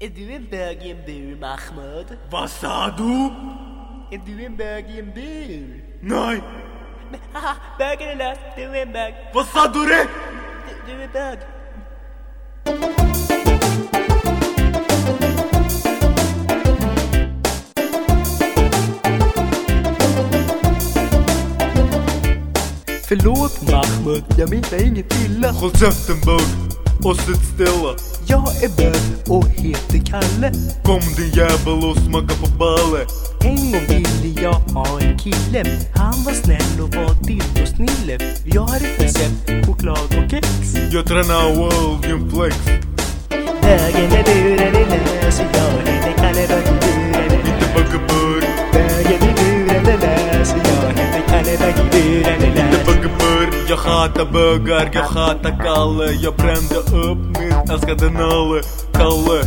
Edwin Bergen Bill, Mahmoud. Was sah du? Edwin Bergen Bill. Nein! Haha, Bergen läuft, Edwin Berg. Was sah du denn? Edwin Berg. Verloop, Mahmoud, ja, mijn benen pillen. Gewoon zegt een boot, of zit stille. Jag är bög och heter Kalle. Kom din jävel och smaka på balle. En gång ville jag ha en kille. Han var snäll och var dildosnille. Jag har ett recept, choklad och kex. Jag tränar World Flex. Bögen är buren är lös och jag heter Göhata bögar göhata kalı Yapramda öpmin askadan alı Kalı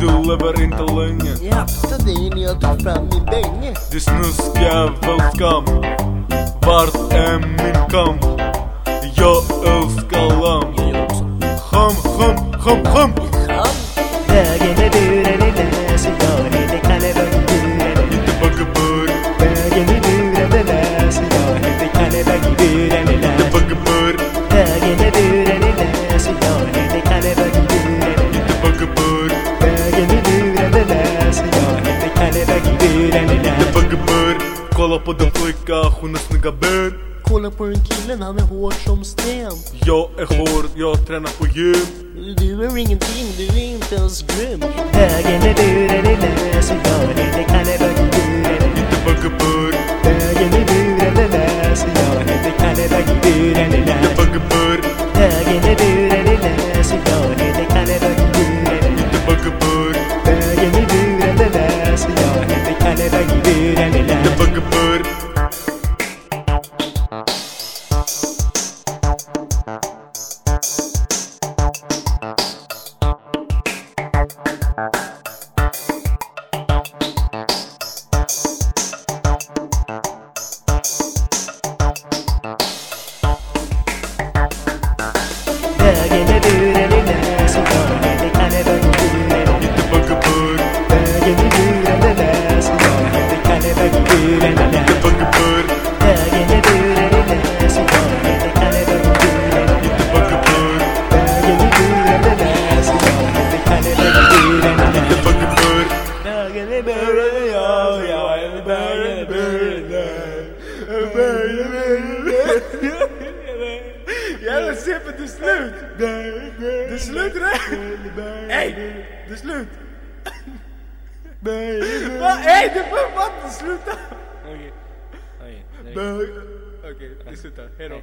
Deliver in the lane Yaptı din jag tog fram min dänge Du snuskjävel skam Vart är min kam? Jag älskar lamm Ham, ham, ham, ham Bögene buren i läsen jag heter Kalle Bögburen Inte Böggebur Bögene buren i läsen jag heter Kalle Bögburen Kolla på den flicka, hon har snygga ben. Kolla på den killen, han är hård som sten. Jag är hård, jag tränar på gym. Du är ingenting, du är inte ens grym. Bögen är buren är lös och jag heter Kalle Bög i buren är lös. Buggabur, Bögen i buren är lös och jag heter Kalle Bög i buren är lös. buggabur, Bögen i buren CP, det är slut! Det är slut det! Ey! Det är slut! Ey, du får fan inte sluta! Okej. Okej. Okej, det slutar. Hejdå.